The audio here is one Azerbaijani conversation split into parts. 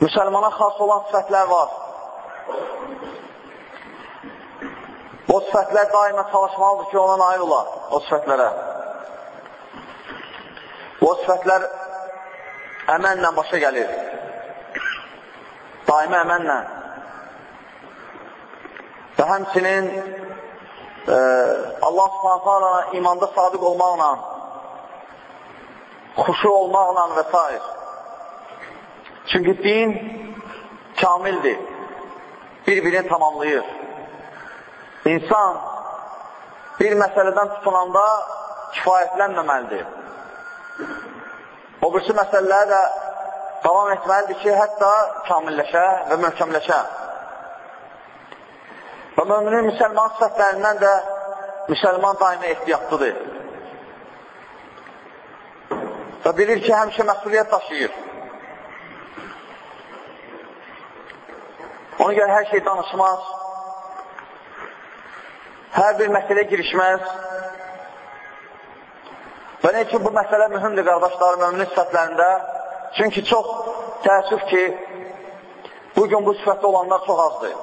Müsəlmana xas olan sifətlər var. O sifətlər daima çalışmalıdır ki, ona nail olar, o sifətlərə. O sifətlər əmənlə başa gəlir. Daima əmənlə. Və həmçinin e, Allah subhanətə imanda sadiq olmaqla, xuşu olmaqla və s. Çünki din kamildir, bir-birini tamamlayır. İnsan bir məsələdən tutunanda kifayətlənməməlidir. O birisi məsələləri də davam etməlidir ki, hətta kamilləşə və möhkəmləşə. Və müminin müsəlman sifətlərindən də müsəlman daimi ehtiyatlıdır. Və bilir ki, həmişə məsuliyyət daşıyır. Ona görə hər şey danışmaz, hər bir məsələ girişməz. Və nə üçün bu məsələ mühümdür, qardaşlar, müminin sifətlərində? Çünki çox təəssüf ki, bugün bu sifətdə olanlar çox azdır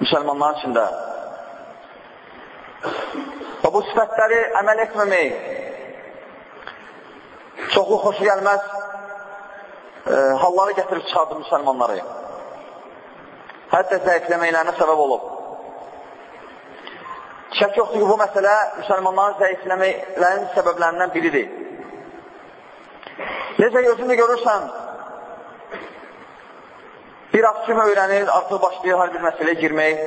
müsəlmanların içində. Və bu sifətləri əməl etməmək çoxlu xoşu gəlməz e, halları gətirib çıxardı müsəlmanları. Hətta zəifləməklərinə səbəb olub. Şək yoxdur ki, bu məsələ müsəlmanların zəifləməklərinin səbəblərindən biridir. Necə gözünü görürsən, bir az kim öyrənir, artıq başlayır hər bir məsələyə girmək.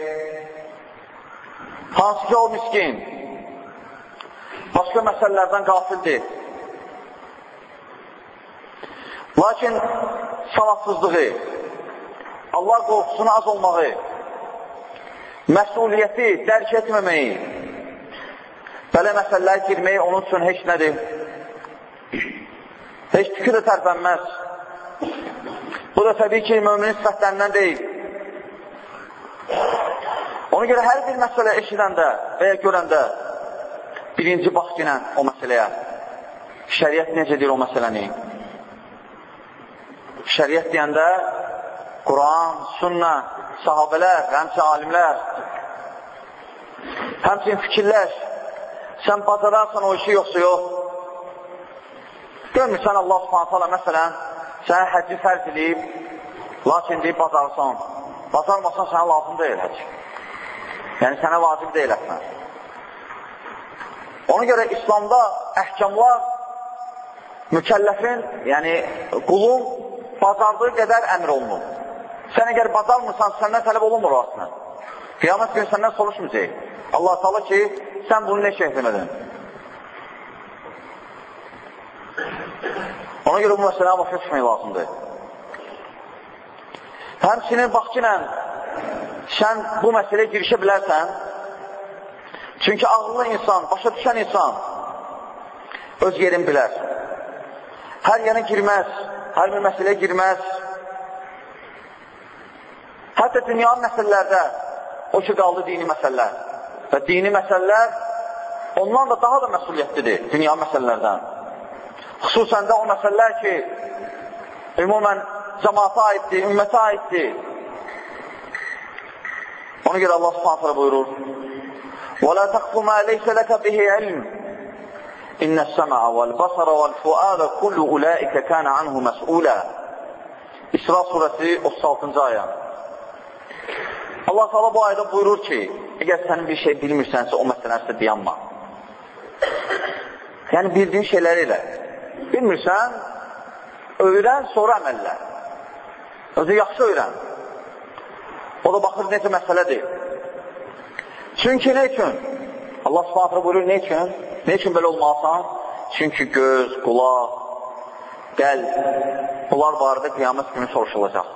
Hansı ki, o miskin, başqa məsələlərdən qafildir. Lakin savadsızlığı, Allah qorxusuna az olmağı, məsuliyyəti dərk etməməyi, belə məsələlər girməyi onun üçün heç nədir? Heç tükü də tərpənməz. Bu da təbii ki, müminin sifətlərindən deyil. Ona görə hər bir məsələ eşidəndə və ya görəndə birinci bax günə o məsələyə. Şəriət necə deyir o məsələni? Şəriət deyəndə Quran, sünnə, sahabələr, həmçə alimlər, həmçin fikirləş, sən bacararsan o işi yoxsa yox. Görmürsən Allah subhanət hala məsələn, sənə həcci fərz edib, lakin deyib bacarsan. Bacarmasan sənə lazım deyil həcc. Yəni sənə vacib deyil etmə. Ona görə İslamda əhkamlar mükəlləfin, yəni qulun bacardığı qədər əmr olunur. Sən əgər bacarmırsan, səndən tələb olunmur o aslında. Qiyamət günü səndən soruşmayacaq. Allah taala ki, sən bunu şey etmədin? Ona görə bu məsələyə başa düşmək lazımdır. Həmçinin bax ki, sən bu məsələyə girişə bilərsən, çünki ağıllı insan, başa düşən insan öz yerini bilər. Hər yana girməz, hər bir məsələyə girməz, isə dünya məsələlərdə, o ki, qaldı dini məsələlər. Və dini məsələlər ondan da daha da məsuliyyətlidir dünya məsələlərdən. Xüsusən də o məsələlər ki, ümumən cəmaata aiddir, ümmətə aiddir. Ona görə Allah subhanətlə buyurur, وَلَا تَقْفُ مَا لَيْسَ لَكَ بِهِ عِلْمٍ إِنَّ السَّمَعَ وَالْبَصَرَ وَالْفُؤَادَ كُلُّ أُولَٰئِكَ كَانَ عَنْهُ مَسْئُولًا İsra surəsi 36-cı ayə. Allah Teala bu ayda buyurur ki, əgər sənin bir şey bilmirsənsə, o məsələni dayanma. Yəni, bildiyin şeyləri elə. Bilmirsən, öyrən, sonra əməllə. Özü yaxşı öyrən. O da baxır, necə məsələdir. Çünki nə üçün? Allah subhanətlə buyurur, nə üçün? Nə üçün belə olmalısan? Çünki göz, qulaq, qəlb, bunlar barədə qiyamət günü soruşulacaq.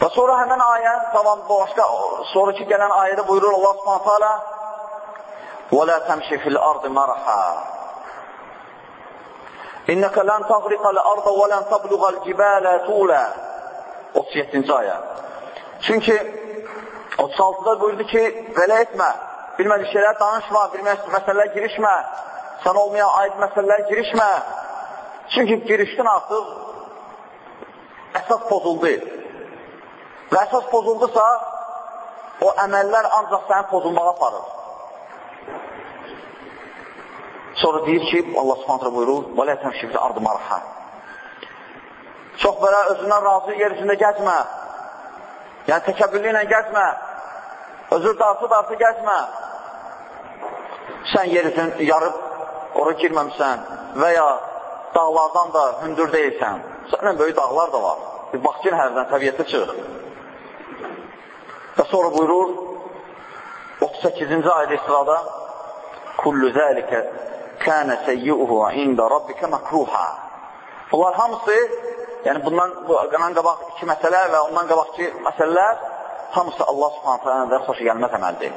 Və sonra həmən ayə, tamam, başqa, sonraki gələn ayədə buyurur Allah subhanətə alə وَلَا تَمْشِ فِي الْأَرْضِ مَرْحًا إِنَّكَ لَنْ تَغْرِقَ الْأَرْضَ وَلَنْ تَبْلُغَ الْجِبَالَ طُولًا 37-ci ayə. Çünki 36-da buyurdu ki, belə etmə, bilmədik şeylər danışma, bilmədik məsələlər girişmə, sən olmayan aid məsələlər girişmə. Çünki girişdin artıq əsas pozuldu. Və əsas pozuldusa, o əməllər ancaq səni pozulmağa aparır. Sonra deyir ki, Allah subhanətlə buyurur, وَلَا تَمْشِبْزِ ardı marha. Çox belə özündən razı yer üzündə gəzmə. Yəni, təkəbbürlü ilə gəzmə. Özür darsı-darsı gəzmə. Sən yer üzünü yarıb, ora girməmsən və ya dağlardan da hündür deyilsən. Səndən böyük dağlar da var. Bir bax ki, hərdən təbiyyətə çıx. Və sonra buyurur 38-ci ayda İsrada Kullu zəlikə kənə səyyuhu ində rabbikə məkruha Bunlar hamısı, yəni bundan bu, qanan qabaq iki məsələ və ondan qabaqki məsələlər hamısı Allah subhanətə və xoş gəlməz əməldir.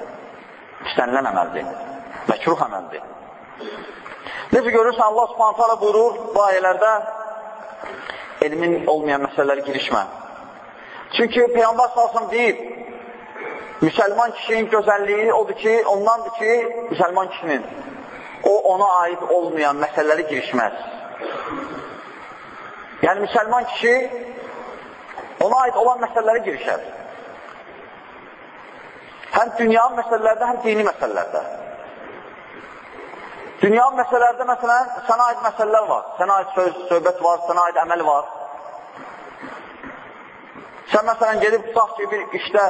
İstənilən əməldir. Məkruh əməldir. Necə görürsən, Allah subhanətə buyurur bu ayələrdə elmin olmayan məsələləri girişmə. Çünki Peyğəmbər salsın deyib, Müsəlman kişinin gözəlliyi odur ki, ondandır ki, müsəlman kişinin o ona aid olmayan məsələləri girişməz. Yəni, müsəlman kişi ona aid olan məsələləri girişər. Həm dünya məsələlərdə, həm dini məsələlərdə. Dünya məsələlərdə, məsələn, sənə aid məsələlər var. Sənə aid söz, söhbət var, sənə aid əməl var. Sən, məsələn, gedib tutaq ki, bir işdə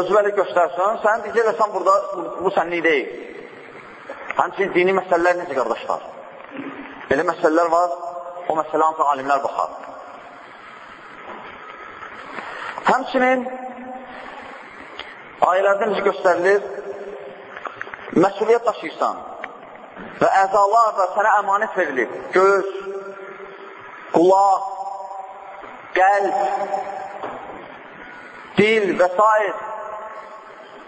özvəli göstərsən, sən deyəcəksən burada, bu sənlik deyil. Həmçin dini məsələlər necə qardaşlar? Belə məsələlər var, o məsələ ancaq alimlər baxar. Həmçinin ayələrdə necə göstərilir? Məsuliyyət daşıyırsan və əzalar da sənə əmanət verilib. Göz, qulaq, qəlb, dil və s.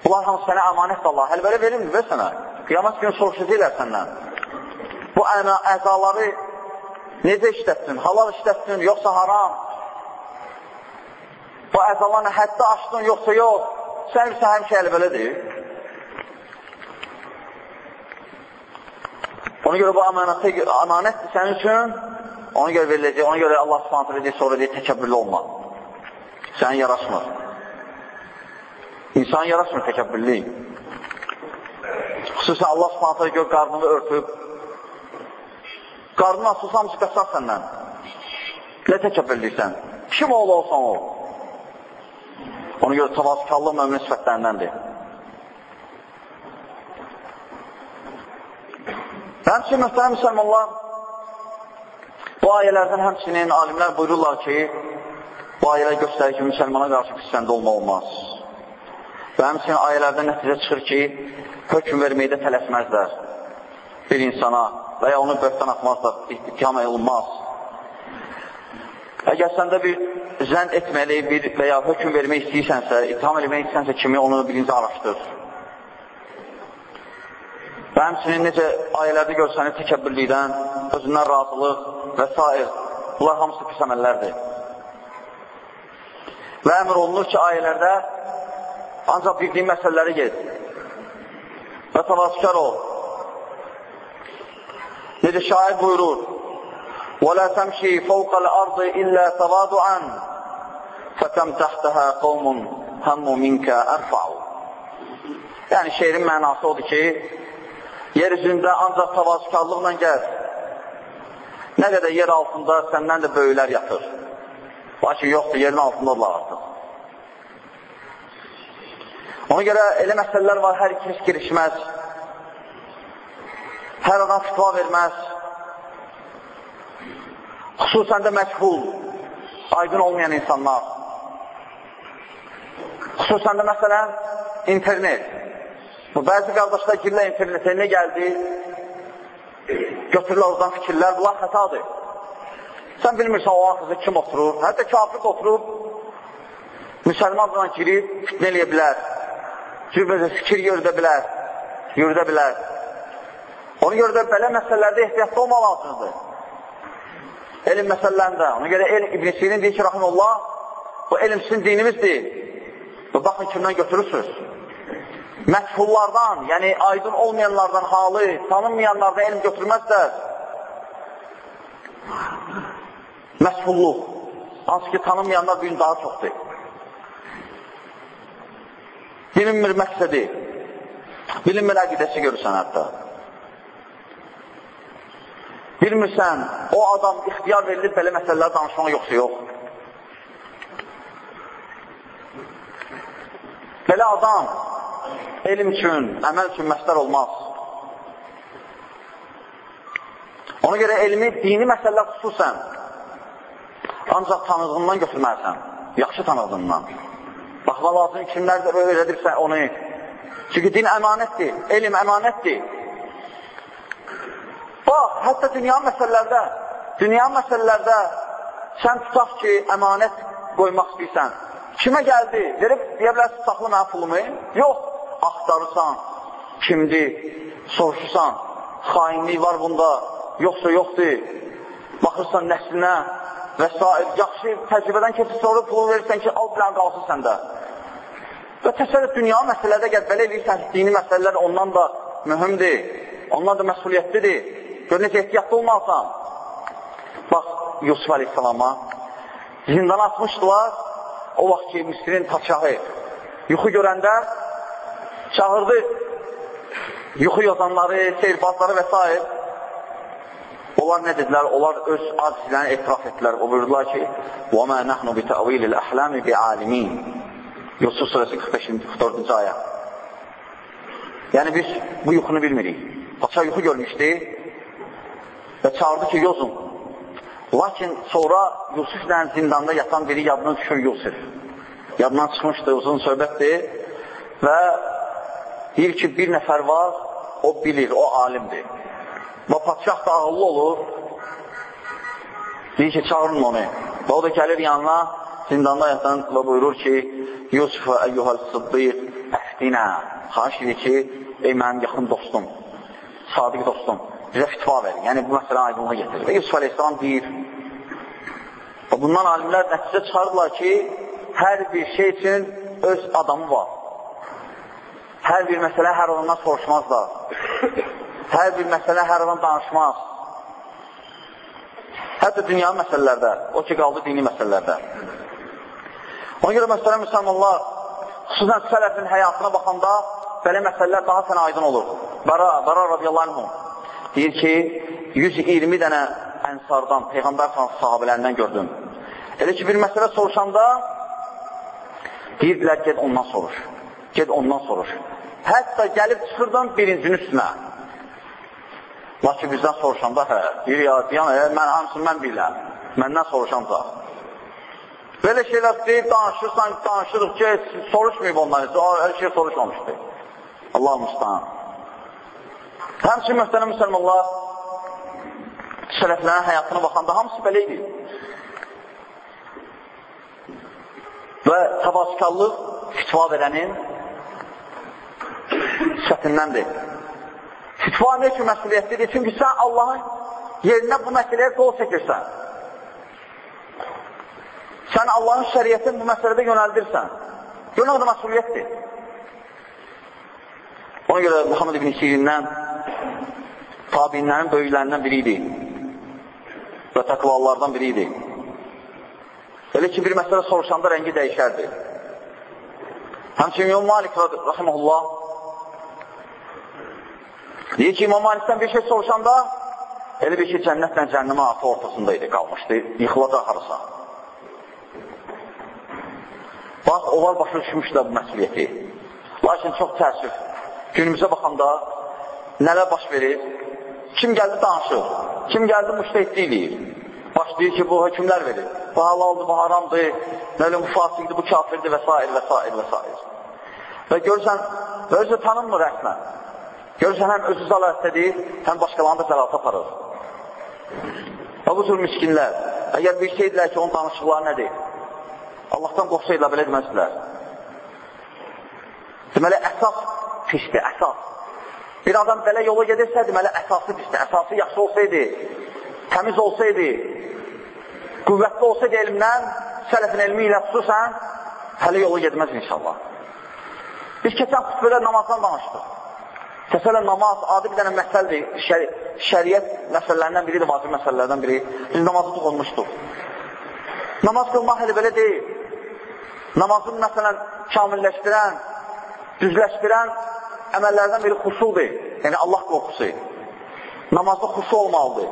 Bunlar hamısı sənə əmanətdir Allah. Hələ belə verilmir sənə. Qiyamət günü soruşacaqlar səndən. Bu əzaları necə işlətdin? Halal işlətdin, yoxsa haram? Bu əzalarını həddə açdın, yoxsa yox? Sən bilirsən, həmişə hələ belədir. Ona görə bu əmanətdir, əmanətdir sənin üçün. Ona görə veriləcək, ona görə Allah subhanətlə deyir, sonra deyir, təkəbbürlü olma. Sənə yaraşmır. İnsan yaraşmır təkəbbürlük. Xüsusən Allah subhanətə gör qarnını örtüb. Qarnını asılsa hamısı qaçaq səndən. Nə təkəbbürlüksən? Kim oğlu olsan o? Ona görə tavazkarlıq mömin sifətlərindəndir. Həmçinin mühtərəm müsəlmanlar, bu ayələrdən həmçinin alimlər buyururlar ki, bu ayələr göstərir ki, müsəlmana qarşı pisləndə olma olmaz. Və həmçinin ayələrdən nəticə çıxır ki, hökm verməkdə tələsməzlər bir insana və ya onu böhtan atmazlar, ittiham olunmaz. Əgər səndə bir zənd etməli bir və ya hökm vermək istəyirsənsə, ittiham eləmək istəyirsənsə kimi onu birinci araşdır. Və həmçinin necə ayələrdə görsənir təkəbbürlükdən, özündən razılıq və s. Bunlar hamısı pis əməllərdir. və əmr olunur ki, ayələrdə ancaq bildiyin məsələləri ged və tavaskar ol. Necə şair buyurur, وَلَا تَمْشِي فَوْقَ الْأَرْضِ إِلَّا تَوَادُعًا فَكَمْ تَحْتَهَا قَوْمٌ هَمُّ مِنْكَ أَرْفَعُ Yəni, şeirin mənası odur ki, yer üzündə ancaq tavazkarlıqla gəl. Nə qədər yer altında səndən də böyüklər yatır. Lakin yoxdur, yerin altında olurlar artıq. Ona görə elə məsələlər var, hər ikimiz girişməz. Hər adam fitva verməz. Xüsusən də məşhul, aydın olmayan insanlar. Xüsusən də məsələn, internet. Bu, bəzi qardaşlar girlər internetə nə gəldi? Götürürlər oradan fikirlər, bunlar xətadır. Sən bilmirsən o axızda kim oturur, hətta kafir oturub, müsəlmanla girib, fitnə eləyə bilər, cürbəcə fikir yürüdə bilər, yürüdə bilər. Ona görə də belə məsələlərdə ehtiyatlı olmaq lazımdır. Elm məsələlərində. Ona görə el, İbn Sirin deyir ki, rəhməllah, bu elm sizin dinimizdir. Və baxın kimdən götürürsünüz məshullardan, yəni aydın olmayanlardan halı, tanınmayanlardan elm götürməzlər. Məshulluq, hansı ki, tanınmayanlar bu gün daha çoxdur. Bilinmir məqsədi, bilinmir əqidəsi görürsən hətta. Bilmirsən, o adam ixtiyar verilir belə məsələlər danışmağa yoxsa yox. Belə adam elm üçün, əməl üçün məsələr olmaz. Ona görə elmi, dini məsələlər xüsusən ancaq tanıdığından götürməlisən, yaxşı tanıdığından. Baxma lazım, kimlər də öyrədirsə onu. Çünki din əmanətdir, elm əmanətdir. Bax, hətta dünya məsələlərdə, dünya məsələlərdə sən tutaq ki, əmanət qoymaq istəyirsən. Kimə gəldi? Verib, deyə bilərsən, saxla mənə pulumu? Yox, axtarırsan, kimdir, soruşursan, xainlik var bunda, yoxsa yoxdur, baxırsan nəslinə və s. Yaxşı təcrübədən keçir, sonra pulu verirsən ki, al bilən qalsın səndə. Və təsəvvür dünya məsələdə gəl, belə edirsən, dini məsələlər ondan da mühümdir, ondan da məsuliyyətlidir. Gör, necə ehtiyatlı olmalısan. Bax, Yusuf Aleyhisselama zindana atmışdılar, o vaxt ki, Misirin paçahı yuxu görəndə çağırdı yuxu yozanları, seyrbazları və s Onlar nə dedilər? Onlar öz acizlərini etiraf etdilər. O buyurdular ki, وَمَا نَحْنُ بِتَأْوِيلِ الْأَحْلَامِ بِعَالِمِينَ Yusuf surəsi 45-44-cü ayə. Yəni biz bu yuxunu bilmirik. Paça yuxu görmüşdü və çağırdı ki, yozun. Lakin sonra Yusuflə zindanda yatan biri yadına düşür Yusuf. Yadından çıxmışdı, uzun söhbətdir və Deyir ki, bir nəfər var, o bilir, o alimdir. Və patişah da ağıllı olur. Deyir ki, çağırın onu. Və o da gəlir yanına, zindanda yatan və buyurur ki, Yusuf əyyuhəl sıddiq əhdinə. Xahiş edir ki, ey mənim yaxın dostum, sadiq dostum, bizə fitva verin. Yəni, bu məsələ aydınlığa getirir. Və Yusuf əleyhissalam deyir, və bundan alimlər nəticə çıxardılar ki, hər bir şey üçün öz adamı var. Hər bir məsələ hər ondan soruşmazlar. Hər bir məsələ hər ondan danışmaz. Hətta dünya məsələlərdə, o ki, qaldı dini məsələlərdə. Ona görə məsələ müsəlmanlar, xüsusən sələfin həyatına baxanda belə məsələlər daha sənə aydın olur. Bara, Bara radiyallahu anhum deyir ki, 120 dənə ənsardan, Peyğəmbər sahabələrindən gördüm. Elə ki, bir məsələ soruşanda deyirdilər, ged ondan soruş. Ged ondan soruş. Hətta gəlib çıxırdan birincinin üstünə. Lakin bizdən soruşanda, hə, deyir ya, deyən, hə, mən hamısını mən biləm, məndən soruşancaq. Belə şeylər deyib, danışırsan, danışırıq ki, soruşmayıb ondan, hər şey soruşmamışdır. Allah müstəhan. Həmçin mühtənə müsəlmanlar, sələflərin həyatına baxanda hamısı belə idi. Və təvazükarlıq fitva verənin sifətindəndir. Fitva nə üçün məsuliyyətlidir? Çünki sən Allahın yerinə bu məsələyə qol çəkirsən. sən Allahın şəriyyətini bu məsələdə yönəldirsən. Gör nə qədər məsuliyyətdir. Ona görə Muhammed ibn Sirindən tabinlərin böyüklərindən biri idi və təqvalardan biri idi. Elə ki, bir məsələ soruşanda rəngi dəyişərdi. Həmçin İmam Malik rahiməhullah deyir ki, İmam Malikdən bir şey soruşanda elə bir ki, cənnətlə cənnəmə atı ortasında idi, qalmışdı, yıxılacaq harasa. Bax, onlar başa düşmüşlər bu məsuliyyəti. Lakin çox təəssüf, günümüzə baxanda nələr baş verir? Kim gəldi danışır, kim gəldi müştəhidli eləyir. Başlayır ki, bu hökmlər verir. Bu halaldır, bu haramdır, nələ bu fasiqdir, bu kafirdir və s. və s. və s. Və görürsən, və özü tanınmır rəsmən. Görürsən, həm özü zəlalətdədir, həm başqalarını da zəlalət aparır. Və bu cür miskinlər, əgər bir şeydirlər ki, onun danışıqları nədir? Allahdan qorxsaydılar, belə deməzdilər. Deməli, əsas pisdir, əsas. Bir adam belə yola gedirsə, deməli, əsası pisdir. Əsası yaxşı olsaydı, təmiz olsaydı, qüvvətli olsaydı elmdən, sələfin elmi ilə xüsusən, hələ yolu gedməz inşallah. Biz keçən xütbədə namazdan danışdıq. Təsəllə namaz adi bir dənə məsələdir, şəri şəriət məsələlərindən biridir, vacib məsələlərdən biri. Biz namazı toxunmuşduq. Namaz qılmaq hələ belə deyil. Namazın məsələn kamilləşdirən, düzləşdirən əməllərdən biri xuşudur. Yəni Allah qorxusu. Namazda xuşu olmalıdır.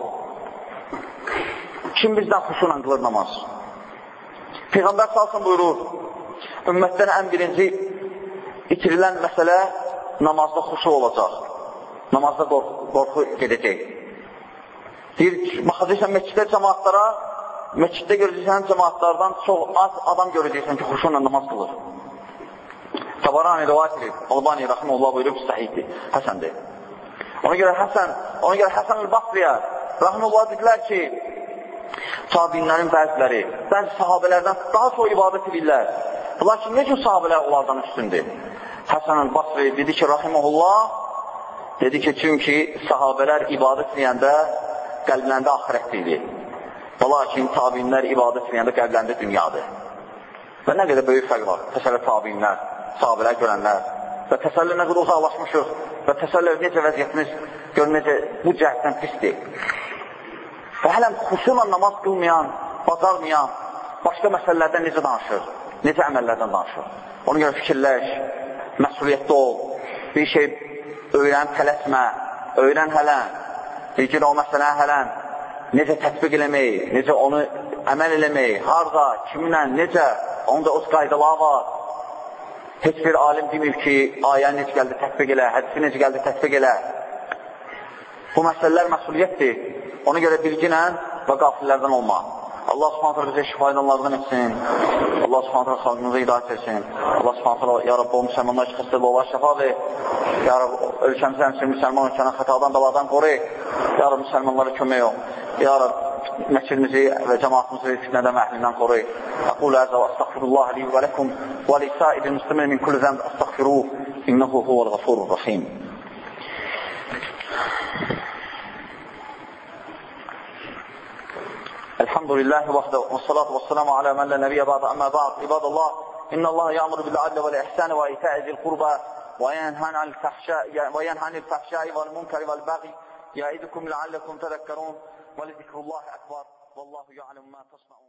Kim bizdən xuşuyla qılır namaz? Peyğəmbər salsın buyurur, ümmətdən ən birinci itirilən məsələ namazda xuşu olacaq. Namazda qorxu, qorxu gedəcək. Deyir, baxacaqsən məsciddə cəmaatlara, məsciddə görəcəksən cəmaatlardan çox az adam görəcəksən ki, xuşuyla namaz qılır. Tabarani rivayət edir. Albani rəhməlullah buyurub səhiddir, Həsəndir. Ona görə Həsən, ona görə Həsən el-Basriyə rəhməlullah dedilər ki, tabinlərin bəziləri, bəzi sahabələrdən daha çox ibadət edirlər. Lakin necə sahabələr onlardan üstündür? Həsən el-Basri dedi ki, rahiməhullah, dedi ki, çünki sahabələr ibadət edəndə qəlblərində axirət idi. Lakin tabinlər ibadət edəndə qəlblərində dünyadır. Və nə qədər böyük fərq var, təsəllə tabinlər, sahabələr görənlər və təsəllə nə qədər uzaqlaşmışıq və təsəllə necə vəziyyətimiz gör necə bu cəhətdən pisdir. Və hələm xüsusən namaz qılmayan, bacarmayan, başqa məsələlərdən necə danışır? Necə əməllərdən danışır? Ona görə fikirləş, məsuliyyətli ol, bir şey öyrən, tələsmə, öyrən hələn, ilgin o məsələn hələn, necə tətbiq eləmək, necə onu əməl eləmək, harada, kimlə, necə, onda öz qaydalar var. Heç bir alim demir ki, ayəni necə gəldi tətbiq elə, hədisi necə gəldi tətbiq elə. Bu məsələlər məsuliyyətdir. Ona görə bilginə və qafillərdən olma. Allah subhanətə bizə şifa edanlardan etsin. Allah subhanətə xalqımıza hidayət etsin. Allah subhanətə, ya Rabbi, o müsəlmanlar ki, xəstədə olar, şəfa ver. Ya Rabbi, ölkəmizə həmsin müsəlman ölkəni xətadan, bəladan qoru. Ya Rabbi, müsəlmanlara kömək ol. Ya Rabbi, məscidimizi və cəmaatımızı fitnədən və əhlindən qoru. Aqul əzə və əstəğfirullah li və ləkum və lisəid müslimin min kulli zəmb əstəğfiruh. İnnəhu huvəl الحمد لله وحده والصلاة والسلام على من لا نبي بعد أما بعد. عباد الله إن الله يأمر بالعدل والإحسان وإيتاء ذي القربى وينهى عن الفحشاء والمنكر والبغي. يعظكم لعلكم تذكرون ولذكر الله أكبر. والله يعلم ما تصنعون.